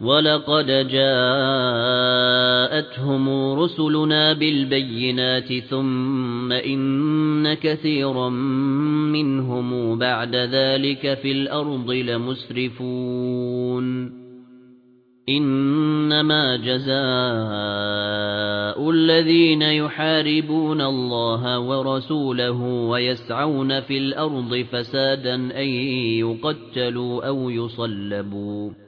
وَلَقَدْ جَاءَتْهُمْ رُسُلُنَا بِالْبَيِّنَاتِ ثُمَّ إِنَّ كَثِيرًا مِنْهُمْ بَعْدَ ذَلِكَ فِي الْأَرْضِ لَمُسْرِفُونَ إِنَّمَا جَزَاءُ الَّذِينَ يُحَارِبُونَ اللَّهَ وَرَسُولَهُ وَيَسْعَوْنَ فِي الْأَرْضِ فَسَادًا أَن يُقَتَّلُوا أَوْ يُصَلَّبُوا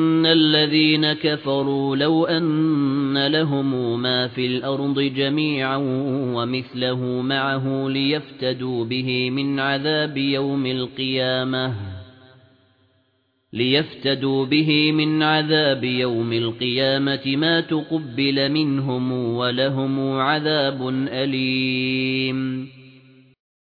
الذين كفروا لو أن لهم ما في الأرض جميعا ومثله معه ليفتدوا به من عذاب يوم القيامة ليفتدوا به من عذاب يوم القيامة ما تقبل منهم ولهم عذاب أليم